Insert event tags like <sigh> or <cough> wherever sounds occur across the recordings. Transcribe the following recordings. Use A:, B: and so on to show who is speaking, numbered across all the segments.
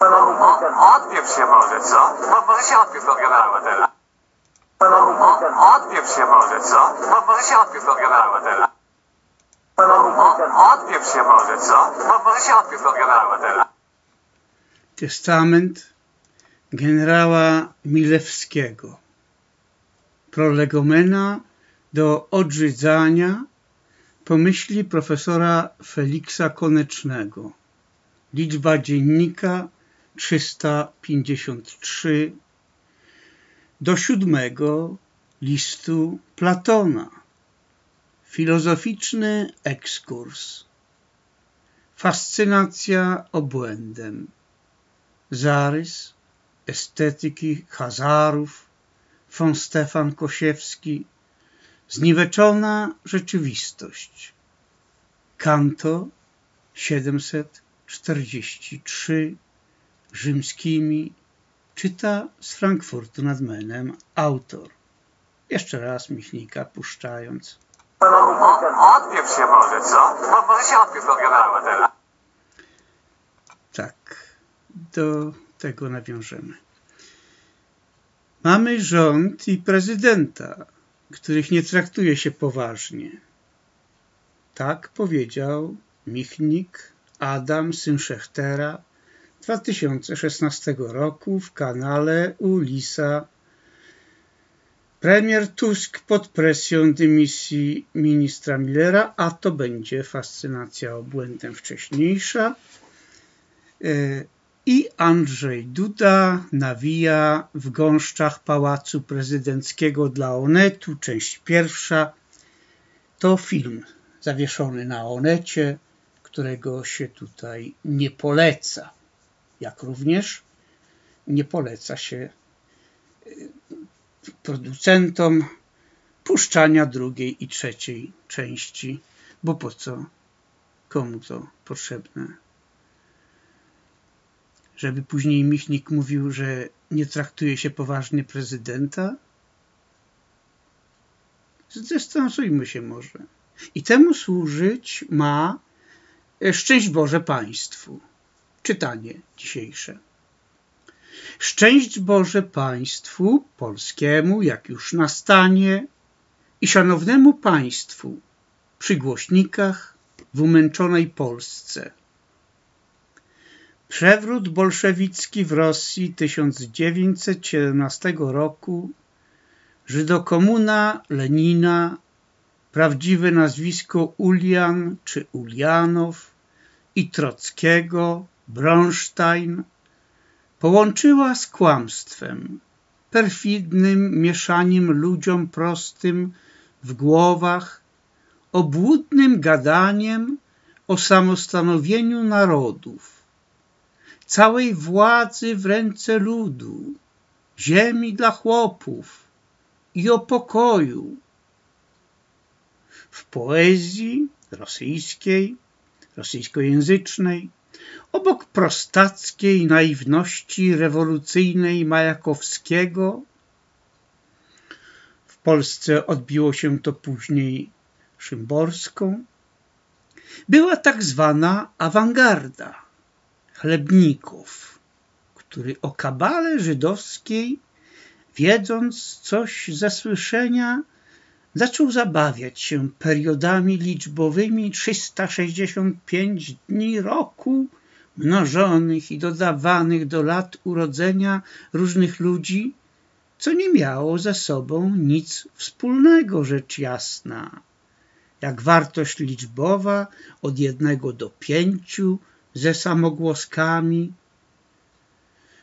A: O, odpieprz się może, co? Mo, może się odpieprz od generała teraz. O, odpieprz się może, co? Mo, może się odpieprz od generała teraz. O, odpieprz się może, co? Mo, może się odpieprz od generała teraz.
B: Testament generała Milewskiego. Prolegomena do odrzydzania pomyśli profesora Feliksa Konecznego. Liczba dziennika 353 do siódmego listu Platona. Filozoficzny ekskurs. Fascynacja obłędem. Zarys estetyki Hazarów, von Stefan Kosiewski, Zniweczona rzeczywistość. Kanto 743 rzymskimi czyta z Frankfurtu nad Menem autor. Jeszcze raz Michnika puszczając.
A: O, odpieprz się może, co? Mo, może się odpieprz od generała teraz.
B: Tak, do tego nawiążemy. Mamy rząd i prezydenta, których nie traktuje się poważnie. Tak powiedział Michnik Adam, syn Szechtera, 2016 roku w kanale Ulisa. Premier Tusk pod presją dymisji ministra Millera, a to będzie fascynacja obłędem wcześniejsza. E, I Andrzej Duda nawija w gąszczach Pałacu Prezydenckiego dla Onetu, część pierwsza. To film zawieszony na Onecie, którego się tutaj nie poleca. Jak również nie poleca się y, producentom puszczania drugiej i trzeciej części, bo po co? Komu to potrzebne? Żeby później Michnik mówił, że nie traktuje się poważnie prezydenta? Zdystansujmy się może. I temu służyć ma Szczęść Boże Państwu. Czytanie dzisiejsze. Szczęść Boże Państwu polskiemu, jak już nastanie, i szanownemu Państwu przy głośnikach w umęczonej Polsce. Przewrót bolszewicki w Rosji 1917 roku, Żydokomuna Lenina, prawdziwe nazwisko Ulian czy Ulianow i Trockiego, Bronstein, połączyła z kłamstwem, perfidnym mieszaniem ludziom prostym w głowach, obłudnym gadaniem o samostanowieniu narodów, całej władzy w ręce ludu, ziemi dla chłopów i o pokoju. W poezji rosyjskiej, rosyjskojęzycznej, obok prostackiej naiwności rewolucyjnej Majakowskiego, w Polsce odbiło się to później Szymborską, była tak zwana awangarda chlebników, który o kabale żydowskiej, wiedząc coś ze słyszenia, zaczął zabawiać się periodami liczbowymi 365 dni roku, mnożonych i dodawanych do lat urodzenia różnych ludzi, co nie miało ze sobą nic wspólnego, rzecz jasna. Jak wartość liczbowa od jednego do pięciu ze samogłoskami,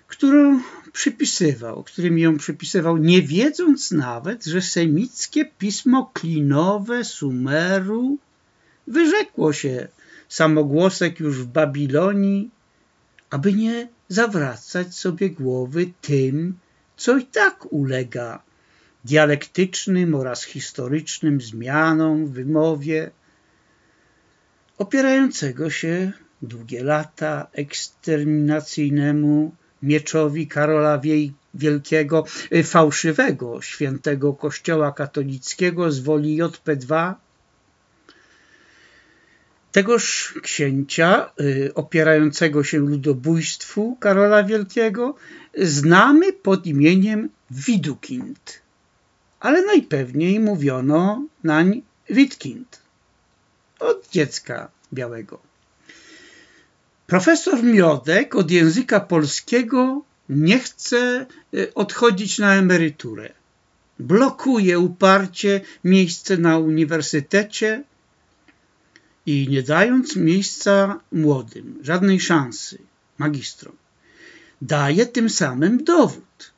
B: którą przypisywał, którym ją przypisywał, nie wiedząc nawet, że semickie pismo klinowe Sumeru wyrzekło się samogłosek już w Babilonii, aby nie zawracać sobie głowy tym, co i tak ulega dialektycznym oraz historycznym zmianom w wymowie, opierającego się długie lata eksterminacyjnemu mieczowi Karola Wielkiego, y, fałszywego świętego kościoła katolickiego z woli JP2, Tegoż księcia y, opierającego się ludobójstwu Karola Wielkiego znamy pod imieniem Widukind, ale najpewniej mówiono nań Witkind. Od dziecka białego. Profesor Miodek od języka polskiego nie chce y, odchodzić na emeryturę. Blokuje uparcie miejsce na uniwersytecie i nie dając miejsca młodym, żadnej szansy, magistrom, daje tym samym dowód,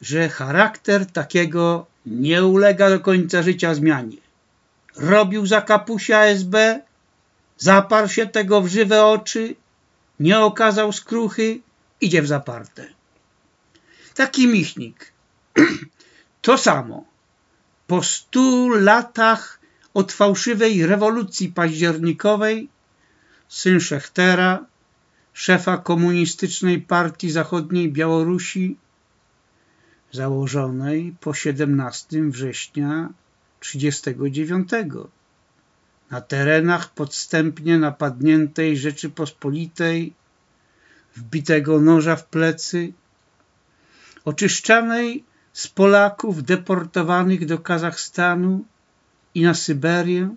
B: że charakter takiego nie ulega do końca życia zmianie. Robił za kapusia SB, zaparł się tego w żywe oczy, nie okazał skruchy, idzie w zaparte. Taki michnik. <clears throat> To samo. Po stu latach od fałszywej rewolucji październikowej syn Szechtera, szefa komunistycznej partii zachodniej Białorusi, założonej po 17 września 1939 na terenach podstępnie napadniętej Rzeczypospolitej, wbitego noża w plecy, oczyszczanej z Polaków deportowanych do Kazachstanu i na Syberię.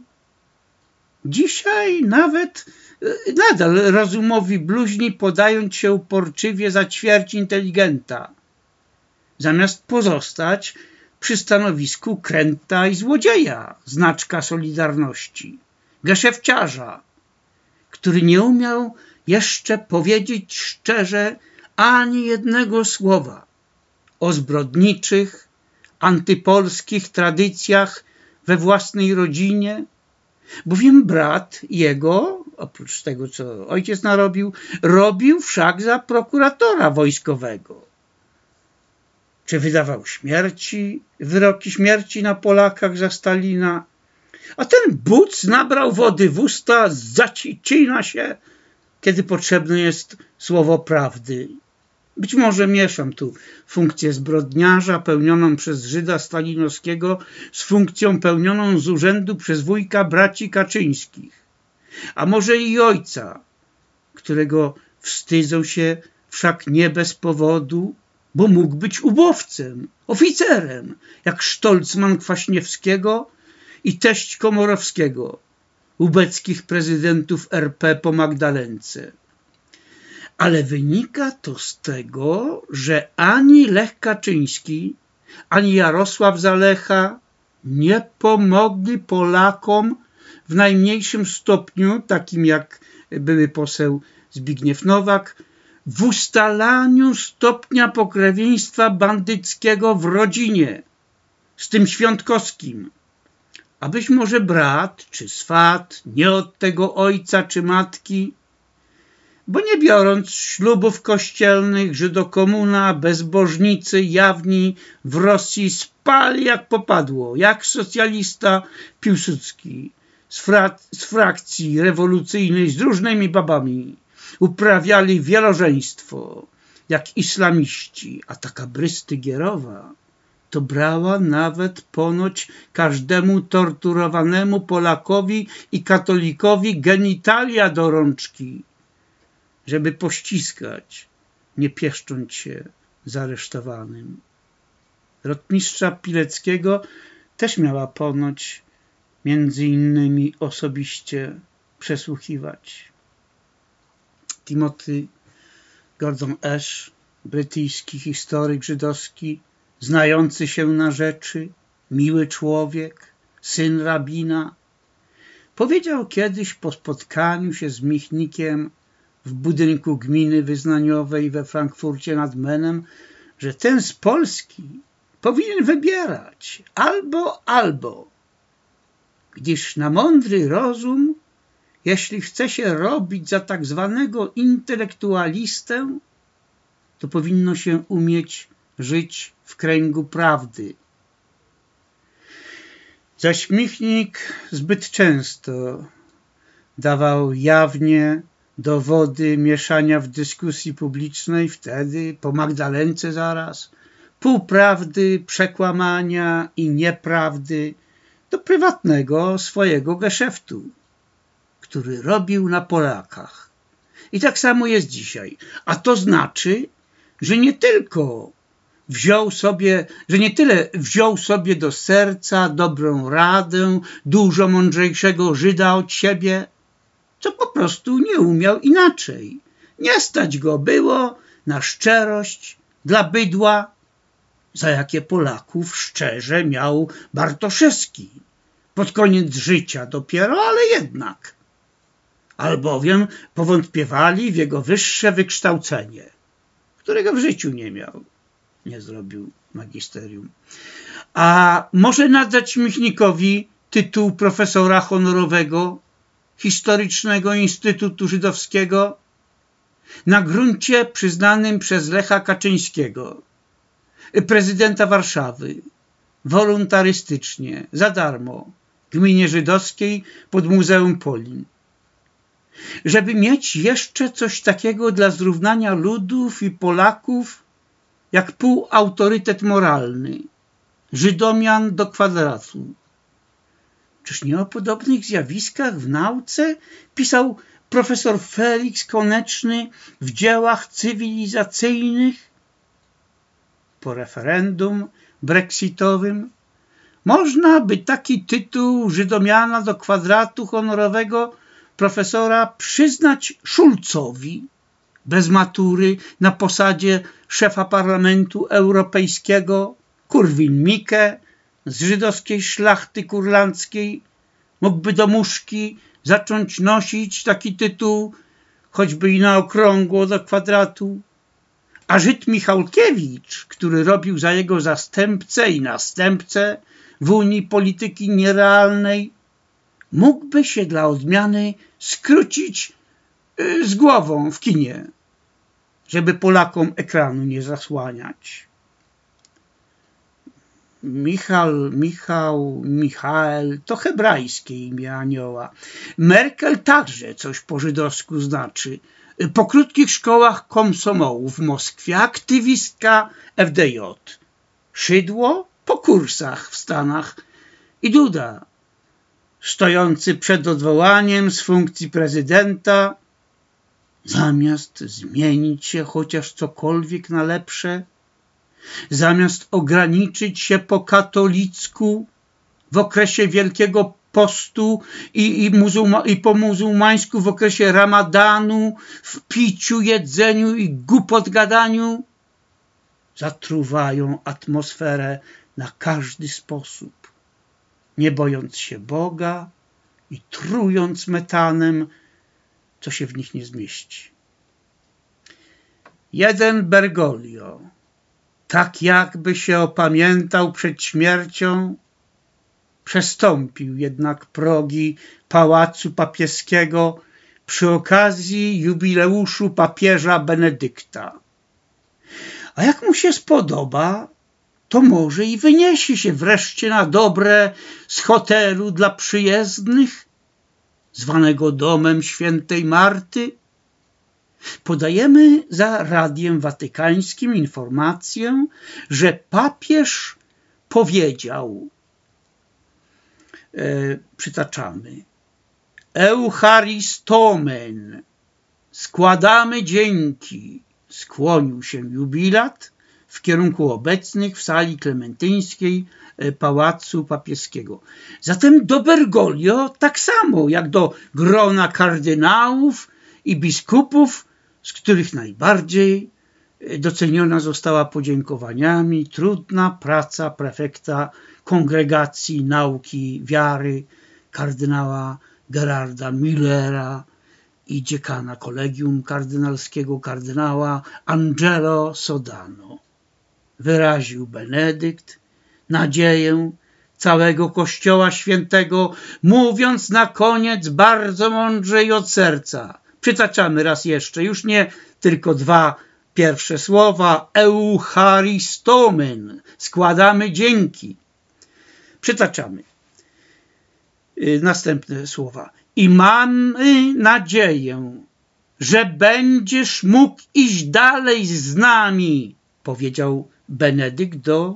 B: Dzisiaj nawet e, nadal rozumowi bluźni podają się uporczywie za ćwierć inteligenta, zamiast pozostać przy stanowisku kręta i złodzieja, znaczka Solidarności, geszefciarza, który nie umiał jeszcze powiedzieć szczerze ani jednego słowa o zbrodniczych, antypolskich tradycjach we własnej rodzinie, bowiem brat jego, oprócz tego co ojciec narobił, robił wszak za prokuratora wojskowego. Czy wydawał śmierci, wyroki śmierci na Polakach za Stalina, a ten buc nabrał wody w usta, zacina się, kiedy potrzebne jest słowo prawdy. Być może mieszam tu funkcję zbrodniarza pełnioną przez Żyda Stalinowskiego z funkcją pełnioną z urzędu przez wujka braci Kaczyńskich, a może i ojca, którego wstydzą się wszak nie bez powodu, bo mógł być ubowcem, oficerem, jak Sztolcman Kwaśniewskiego i teść Komorowskiego, ubeckich prezydentów RP po Magdalence. Ale wynika to z tego, że ani Lech Kaczyński, ani Jarosław Zalecha nie pomogli Polakom w najmniejszym stopniu, takim jak były poseł Zbigniew Nowak, w ustalaniu stopnia pokrewieństwa bandyckiego w rodzinie z tym świątkowskim. A być może brat czy swat, nie od tego ojca czy matki, bo nie biorąc ślubów kościelnych, Żydokomuna, bezbożnicy jawni w Rosji spali jak popadło, jak socjalista Piłsudski z, z frakcji rewolucyjnej z różnymi babami. Uprawiali wielożeństwo, jak islamiści, a taka Brystygierowa to brała nawet ponoć każdemu torturowanemu Polakowi i katolikowi genitalia do rączki żeby pościskać, nie pieszcząc się zaresztowanym. Rotmistrza Pileckiego też miała ponoć między innymi osobiście przesłuchiwać. Timothy Gordon Ash, brytyjski historyk żydowski, znający się na rzeczy, miły człowiek, syn rabina, powiedział kiedyś po spotkaniu się z Michnikiem w budynku gminy wyznaniowej we Frankfurcie nad Menem, że ten z Polski powinien wybierać albo, albo, gdyż na mądry rozum, jeśli chce się robić za tak zwanego intelektualistę, to powinno się umieć żyć w kręgu prawdy. Zaś Michnik zbyt często dawał jawnie dowody mieszania w dyskusji publicznej wtedy, po Magdalence zaraz, półprawdy, przekłamania i nieprawdy do prywatnego swojego geszeftu, który robił na Polakach. I tak samo jest dzisiaj. A to znaczy, że nie tylko wziął sobie, że nie tyle wziął sobie do serca dobrą radę dużo mądrzejszego Żyda od siebie, co po prostu nie umiał inaczej. Nie stać go było na szczerość dla bydła, za jakie Polaków szczerze miał Bartoszewski. Pod koniec życia dopiero, ale jednak. Albowiem powątpiewali w jego wyższe wykształcenie, którego w życiu nie miał. Nie zrobił magisterium. A może nadać Michnikowi tytuł profesora honorowego Historycznego Instytutu Żydowskiego na gruncie przyznanym przez Lecha Kaczyńskiego, prezydenta Warszawy, wolontarystycznie, za darmo, gminie żydowskiej pod Muzeum Polin. Żeby mieć jeszcze coś takiego dla zrównania ludów i Polaków, jak półautorytet moralny, Żydomian do kwadratu. Czyż nie o podobnych zjawiskach w nauce pisał profesor Felix Koneczny w dziełach cywilizacyjnych? Po referendum brexitowym można by taki tytuł Żydomiana do kwadratu honorowego profesora przyznać Szulcowi bez matury na posadzie szefa Parlamentu Europejskiego Kurwin Mikke z żydowskiej szlachty kurlandzkiej mógłby do muszki zacząć nosić taki tytuł, choćby i na okrągło do kwadratu. A Żyd Michałkiewicz, który robił za jego zastępcę i następcę w Unii Polityki Nierealnej, mógłby się dla odmiany skrócić y, z głową w kinie, żeby Polakom ekranu nie zasłaniać. Michał, Michał, Michael to hebrajskie imię anioła. Merkel także coś po żydowsku znaczy. Po krótkich szkołach komsomołu w Moskwie aktywistka FDJ. Szydło po kursach w Stanach i Duda stojący przed odwołaniem z funkcji prezydenta zamiast zmienić się chociaż cokolwiek na lepsze zamiast ograniczyć się po katolicku w okresie Wielkiego Postu i, i, i po muzułmańsku w okresie ramadanu, w piciu, jedzeniu i głupot gadaniu, zatruwają atmosferę na każdy sposób, nie bojąc się Boga i trując metanem, co się w nich nie zmieści. Jeden Bergoglio tak jakby się opamiętał przed śmiercią, przestąpił jednak progi pałacu papieskiego przy okazji jubileuszu papieża Benedykta. A jak mu się spodoba, to może i wyniesie się wreszcie na dobre z hotelu dla przyjezdnych, zwanego domem świętej Marty, Podajemy za Radiem Watykańskim informację, że papież powiedział, e, przytaczamy, Eucharistomen, składamy dzięki, skłonił się jubilat w kierunku obecnych w sali klementyńskiej e, Pałacu Papieskiego. Zatem do Bergoglio tak samo jak do grona kardynałów i biskupów z których najbardziej e, doceniona została podziękowaniami trudna praca prefekta Kongregacji Nauki Wiary kardynała Gerarda Millera i dziekana kolegium kardynalskiego kardynała Angelo Sodano. Wyraził Benedykt nadzieję całego Kościoła Świętego, mówiąc na koniec bardzo mądrze i od serca – Przytaczamy raz jeszcze, już nie tylko dwa pierwsze słowa, Eucharistomen, składamy dzięki. Przytaczamy y, następne słowa. I mamy nadzieję, że będziesz mógł iść dalej z nami, powiedział Benedykt do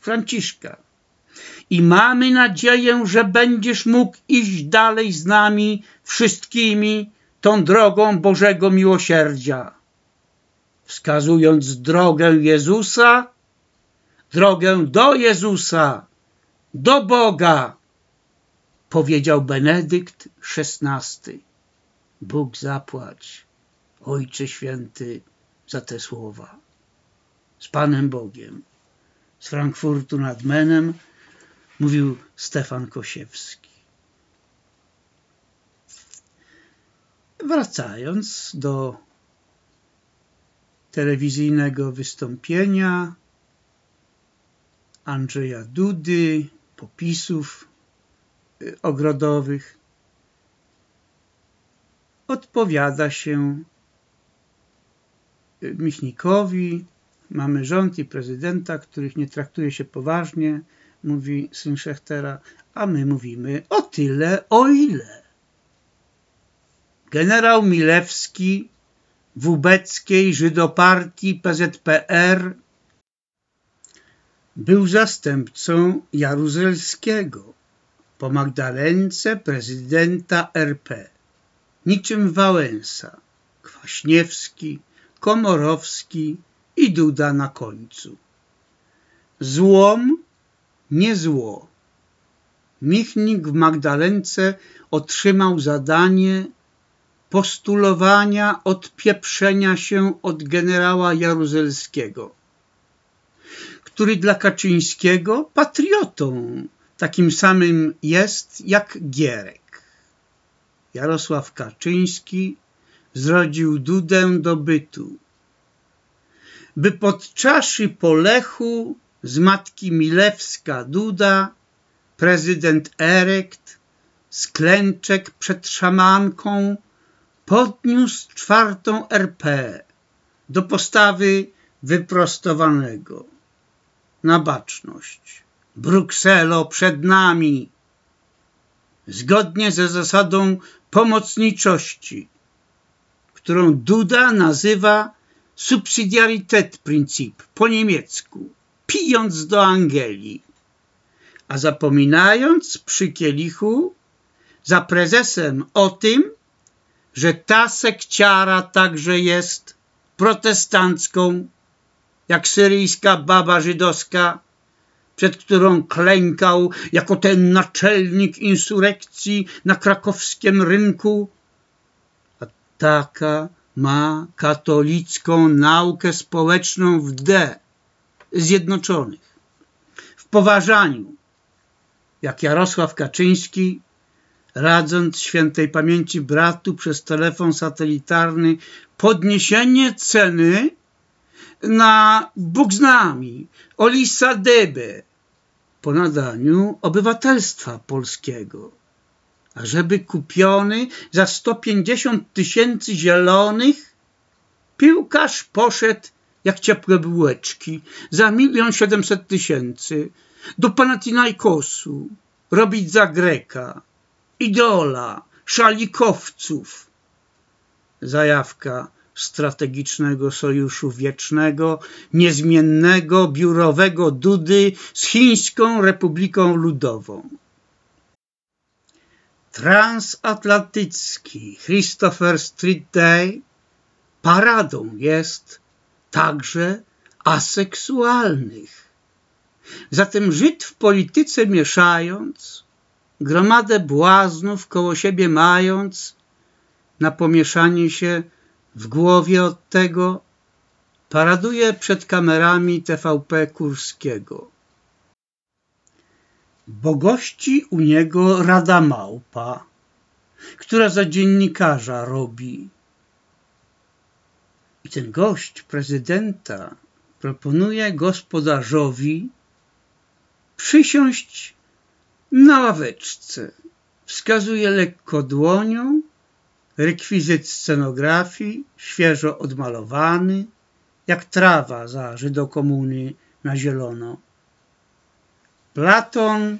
B: Franciszka. I mamy nadzieję, że będziesz mógł iść dalej z nami wszystkimi tą drogą Bożego miłosierdzia, wskazując drogę Jezusa, drogę do Jezusa, do Boga, powiedział Benedykt XVI. Bóg zapłać, Ojcze Święty, za te słowa. Z Panem Bogiem. Z Frankfurtu nad Menem mówił Stefan Kosiewski. Wracając do telewizyjnego wystąpienia Andrzeja Dudy, popisów y, ogrodowych, odpowiada się y, Michnikowi, mamy rząd i prezydenta, których nie traktuje się poważnie, mówi syn Szechtera, a my mówimy o tyle, o ile. Generał Milewski w ubeckiej Żydopartii PZPR był zastępcą Jaruzelskiego po Magdalence prezydenta RP. Niczym Wałęsa, Kwaśniewski, Komorowski i Duda na końcu. Złom nie zło. Michnik w Magdalence otrzymał zadanie postulowania odpieprzenia się od generała Jaruzelskiego, który dla Kaczyńskiego patriotą takim samym jest jak Gierek. Jarosław Kaczyński zrodził Dudę do bytu, by pod czaszy Polechu z matki Milewska Duda, prezydent Erekt, sklęczek przed szamanką podniósł czwartą RP do postawy wyprostowanego. Na baczność. Brukselo przed nami. Zgodnie ze zasadą pomocniczości, którą Duda nazywa subsydiaritet-princip po niemiecku, pijąc do Angeli, a zapominając przy kielichu za prezesem o tym, że ta sekciara także jest protestancką, jak syryjska baba żydowska, przed którą klękał jako ten naczelnik insurekcji na krakowskim rynku, a taka ma katolicką naukę społeczną w D Zjednoczonych. W poważaniu, jak Jarosław Kaczyński radząc świętej pamięci bratu przez telefon satelitarny podniesienie ceny na Bóg z nami, Olisa Debe, po nadaniu obywatelstwa polskiego. A żeby kupiony za 150 tysięcy zielonych, piłkarz poszedł jak ciepłe bułeczki za milion siedemset tysięcy do Panathinaikosu robić za Greka idola, szalikowców. Zajawka strategicznego sojuszu wiecznego, niezmiennego, biurowego Dudy z Chińską Republiką Ludową. Transatlantycki Christopher Street Day paradą jest także aseksualnych. Zatem Żyd w polityce mieszając gromadę błaznów koło siebie mając, na pomieszanie się w głowie od tego, paraduje przed kamerami TVP Kurskiego. Bo gości u niego Rada Małpa, która za dziennikarza robi. I ten gość prezydenta proponuje gospodarzowi przysiąść na ławeczce. Wskazuje lekko dłonią, rekwizyt scenografii, świeżo odmalowany, jak trawa za Żydokomuny na zielono. Platon,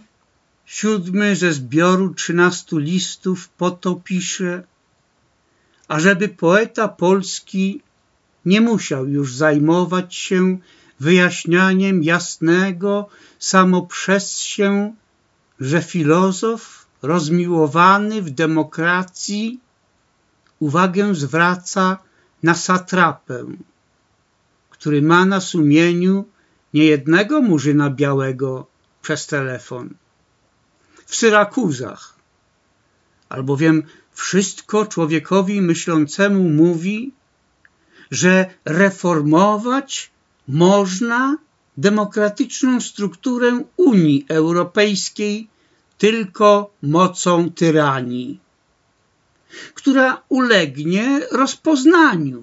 B: siódmy ze zbioru trzynastu listów, po to pisze, ażeby poeta polski nie musiał już zajmować się wyjaśnianiem jasnego samo przez się że filozof rozmiłowany w demokracji uwagę zwraca na satrapę, który ma na sumieniu niejednego murzyna białego przez telefon. W Syrakuzach, albowiem wszystko człowiekowi myślącemu mówi, że reformować można demokratyczną strukturę Unii Europejskiej tylko mocą tyranii, która ulegnie rozpoznaniu,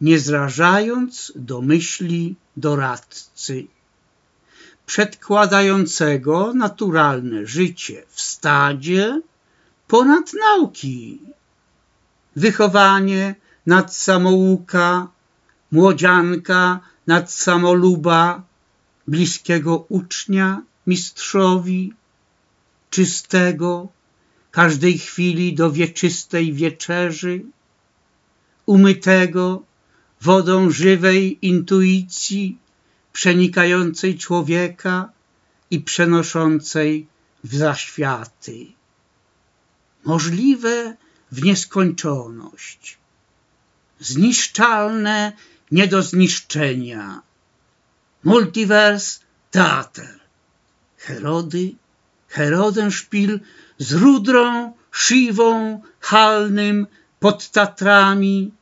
B: nie zrażając do myśli doradcy, przedkładającego naturalne życie w stadzie ponad nauki, wychowanie nad samouka, młodzianka nad samoluba, bliskiego ucznia mistrzowi, czystego, każdej chwili do wieczystej wieczerzy, umytego wodą żywej intuicji, przenikającej człowieka i przenoszącej w zaświaty. Możliwe w nieskończoność, zniszczalne nie do zniszczenia. Multiverse Teater. Herody, Herodenszpil z Rudrą, Siwą, Halnym, pod Tatrami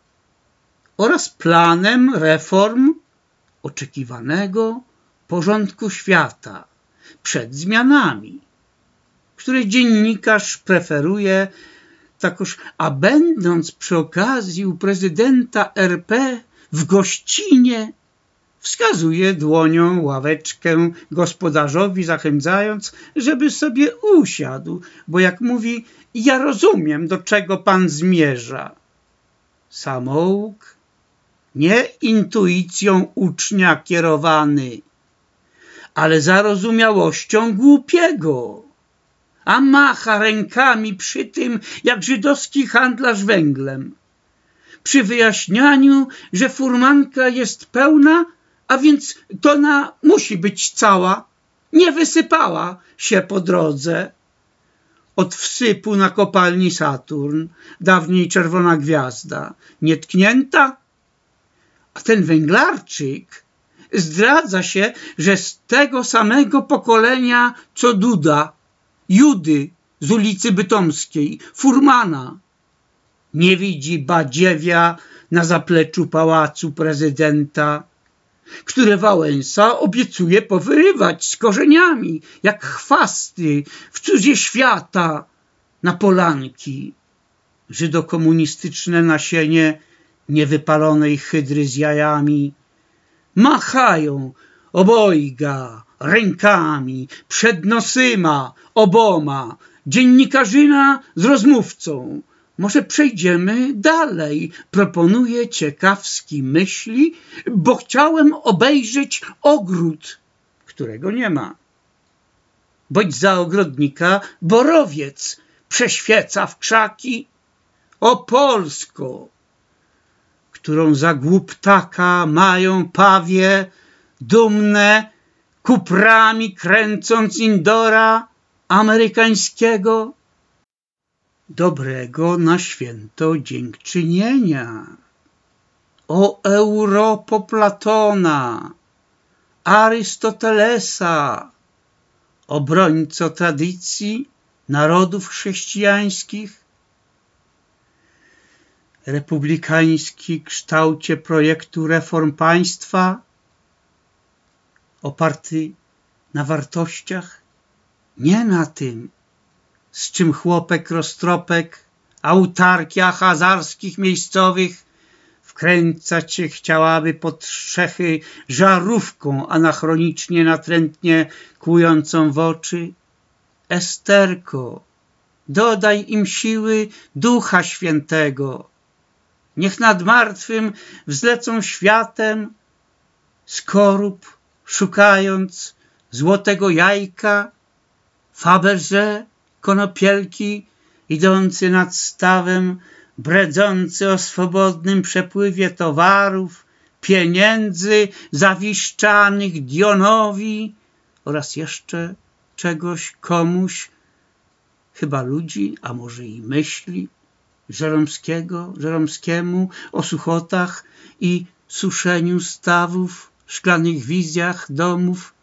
B: oraz planem reform oczekiwanego porządku świata przed zmianami, które dziennikarz preferuje takoż, a będąc przy okazji u prezydenta RP w gościnie, wskazuje dłonią ławeczkę gospodarzowi, zachęcając, żeby sobie usiadł, bo jak mówi, ja rozumiem, do czego pan zmierza. Samouk nie intuicją ucznia kierowany, ale zarozumiałością głupiego, a macha rękami przy tym, jak żydowski handlarz węglem. Przy wyjaśnianiu, że furmanka jest pełna, a więc tona musi być cała, nie wysypała się po drodze. Od wsypu na kopalni Saturn, dawniej czerwona gwiazda, nietknięta, a ten węglarczyk zdradza się, że z tego samego pokolenia co Duda, Judy z ulicy Bytomskiej, Furmana. Nie widzi badziewia na zapleczu pałacu prezydenta, które Wałęsa obiecuje powyrywać z korzeniami, jak chwasty w cudzie świata na polanki. Żydokomunistyczne nasienie niewypalonej hydry z jajami machają obojga rękami przed nosyma oboma dziennikarzyna z rozmówcą może przejdziemy dalej. Proponuję ciekawski myśli, bo chciałem obejrzeć ogród, którego nie ma. Bądź za ogrodnika borowiec prześwieca w krzaki. O Polsko, którą za głuptaka mają pawie dumne, kuprami kręcąc indora amerykańskiego, dobrego na święto dziękczynienia. O Europo Platona, Arystotelesa, obrońco tradycji narodów chrześcijańskich, republikański kształcie projektu reform państwa oparty na wartościach, nie na tym, z czym chłopek roztropek, autarkia hazarskich miejscowych wkręcać się chciałaby pod strzechy żarówką anachronicznie natrętnie kłującą w oczy. Esterko, dodaj im siły Ducha Świętego. Niech nad martwym wzlecą światem skorup, szukając złotego jajka, Faberze konopielki idący nad stawem, bredzący o swobodnym przepływie towarów, pieniędzy zawiszczanych Dionowi oraz jeszcze czegoś komuś,
C: chyba ludzi, a może i myśli Żeromskiego, Żeromskiemu o suchotach i suszeniu stawów, szklanych wizjach domów,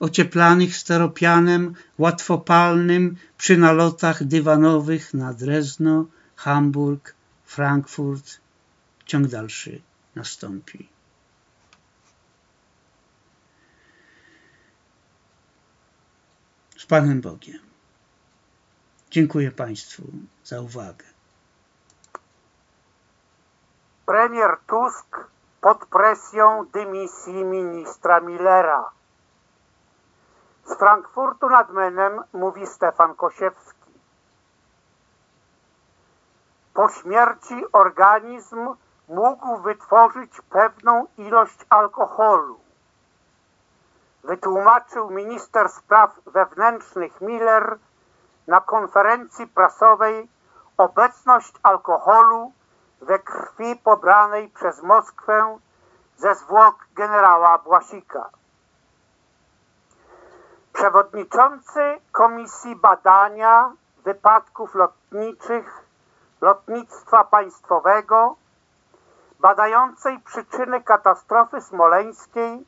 C: ocieplanych steropianem łatwopalnym przy nalotach dywanowych na Drezno, Hamburg, Frankfurt. Ciąg dalszy nastąpi. Z Panem Bogiem. Dziękuję Państwu za uwagę.
B: Premier Tusk pod presją dymisji ministra Millera. Z Frankfurtu nad Menem mówi Stefan Kosiewski. Po śmierci organizm mógł wytworzyć pewną ilość alkoholu. Wytłumaczył minister spraw wewnętrznych Miller na konferencji prasowej obecność alkoholu we krwi pobranej przez Moskwę ze zwłok generała Błasika. Przewodniczący Komisji Badania Wypadków Lotniczych Lotnictwa Państwowego badającej przyczyny katastrofy smoleńskiej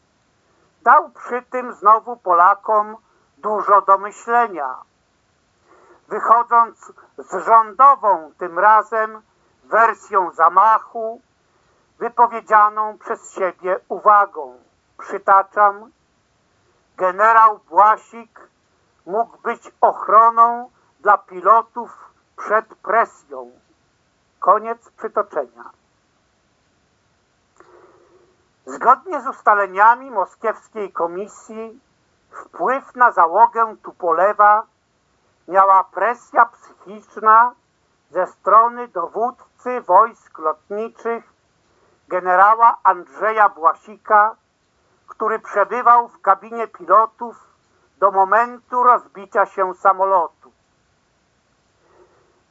B: dał przy tym znowu Polakom dużo do myślenia. Wychodząc z rządową tym razem wersją zamachu, wypowiedzianą przez siebie uwagą. Przytaczam, generał Błasik mógł być ochroną dla pilotów przed presją. Koniec przytoczenia. Zgodnie z ustaleniami moskiewskiej komisji wpływ na załogę Tupolewa miała presja psychiczna ze strony dowódcy wojsk lotniczych generała Andrzeja Błasika, który przebywał w kabinie pilotów do momentu rozbicia się samolotu.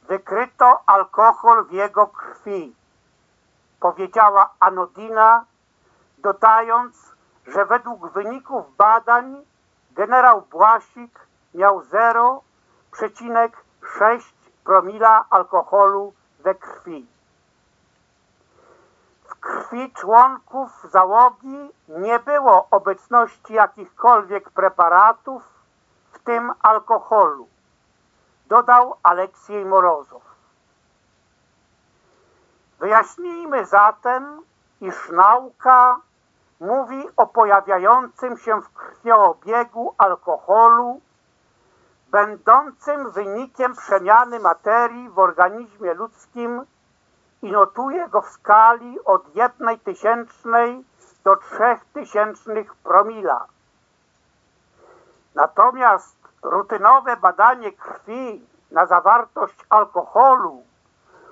B: Wykryto alkohol w jego krwi, powiedziała Anodina, dodając, że według wyników badań generał Błasik miał 0,6 promila alkoholu we krwi. W krwi członków załogi nie było obecności jakichkolwiek preparatów, w tym alkoholu, dodał Aleksiej Morozow. Wyjaśnijmy zatem, iż nauka mówi o pojawiającym się w krwiobiegu alkoholu będącym wynikiem przemiany materii w organizmie ludzkim i notuje go w skali od jednej tysięcznej do trzech tysięcznych promila. Natomiast rutynowe badanie krwi na zawartość alkoholu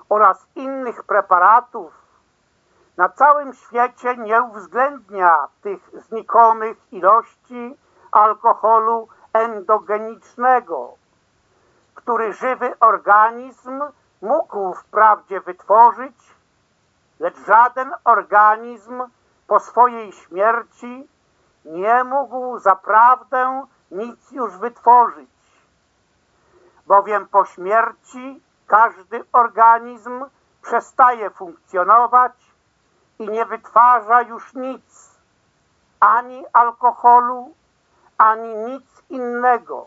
B: oraz innych preparatów na całym świecie nie uwzględnia tych znikomych ilości alkoholu endogenicznego, który żywy organizm mógł wprawdzie wytworzyć, lecz żaden organizm po swojej śmierci nie mógł zaprawdę nic już wytworzyć, bowiem po śmierci każdy organizm przestaje funkcjonować i nie wytwarza już nic, ani alkoholu, ani nic innego,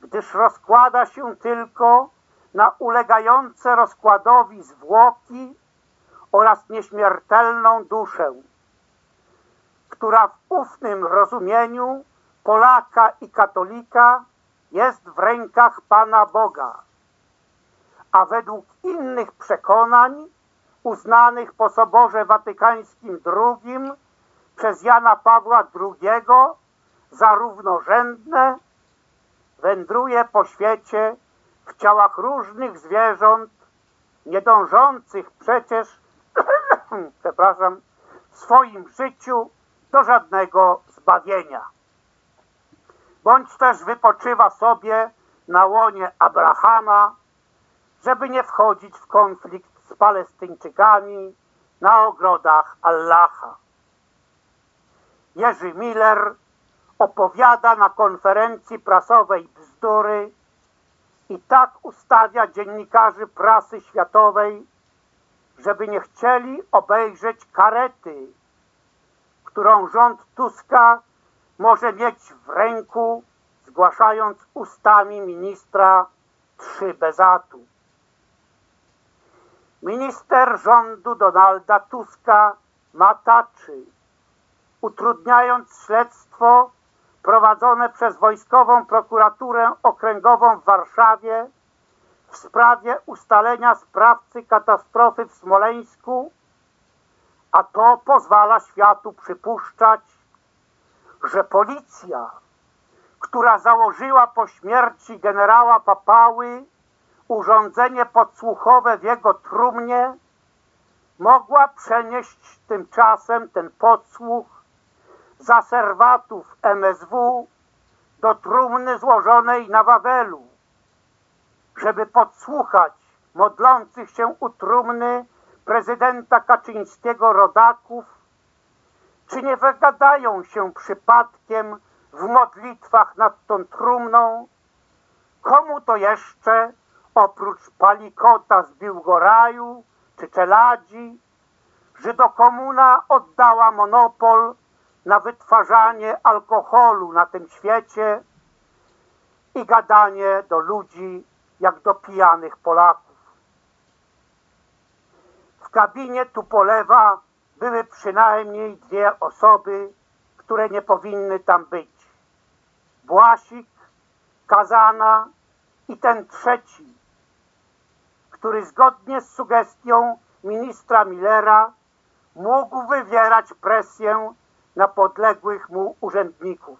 B: gdyż rozkłada się tylko na ulegające rozkładowi zwłoki oraz nieśmiertelną duszę, która w ufnym rozumieniu Polaka i katolika jest w rękach Pana Boga, a według innych przekonań uznanych po Soborze Watykańskim II przez Jana Pawła II za równorzędne, wędruje po świecie w ciałach różnych zwierząt, nie dążących przecież, <clears throat> przepraszam, w swoim życiu do żadnego zbawienia. Bądź też wypoczywa sobie na łonie Abrahama, żeby nie wchodzić w konflikt z Palestyńczykami na ogrodach Allaha. Jerzy Miller opowiada na konferencji prasowej bzdury, i tak ustawia dziennikarzy prasy światowej, żeby nie chcieli obejrzeć karety, którą rząd Tuska może mieć w ręku, zgłaszając ustami ministra trzy bezatu. Minister rządu Donalda Tuska mataczy, utrudniając śledztwo prowadzone przez Wojskową Prokuraturę Okręgową w Warszawie w sprawie ustalenia sprawcy katastrofy w Smoleńsku, a to pozwala światu przypuszczać, że policja, która założyła po śmierci generała Papały urządzenie podsłuchowe w jego trumnie, mogła przenieść tymczasem ten podsłuch za serwatów MSW do trumny złożonej na Wawelu, żeby podsłuchać modlących się u trumny prezydenta Kaczyńskiego rodaków, czy nie wygadają się przypadkiem w modlitwach nad tą trumną, komu to jeszcze oprócz Palikota z Biłgoraju czy Czeladzi, Żydokomuna oddała monopol na wytwarzanie alkoholu na tym świecie i gadanie do ludzi jak do pijanych Polaków. W kabinie Tupolewa były przynajmniej dwie osoby, które nie powinny tam być. Błasik, Kazana i ten trzeci, który zgodnie z sugestią ministra Millera mógł wywierać presję na podległych mu urzędników.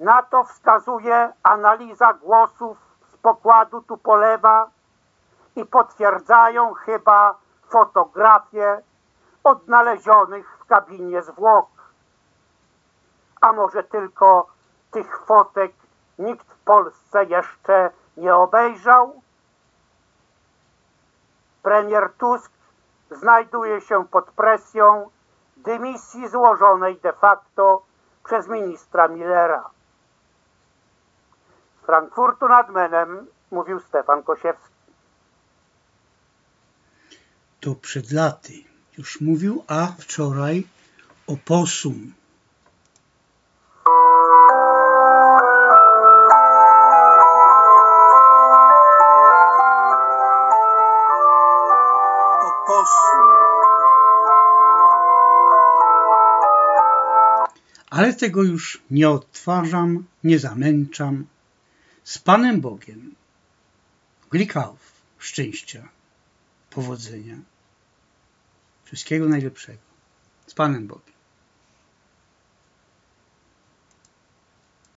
B: Na to wskazuje analiza głosów z pokładu Tupolewa i potwierdzają chyba fotografie odnalezionych w kabinie zwłok. A może tylko tych fotek nikt w Polsce jeszcze nie obejrzał? Premier Tusk znajduje się pod presją dymisji złożonej de facto przez ministra Millera. Z Frankfurtu nad Menem mówił Stefan Kosiewski.
D: To przed laty już mówił, a wczoraj oposum. Ale tego już nie odtwarzam, nie zamęczam. Z Panem Bogiem. Glikauf, szczęścia, powodzenia. Wszystkiego najlepszego. Z Panem Bogiem.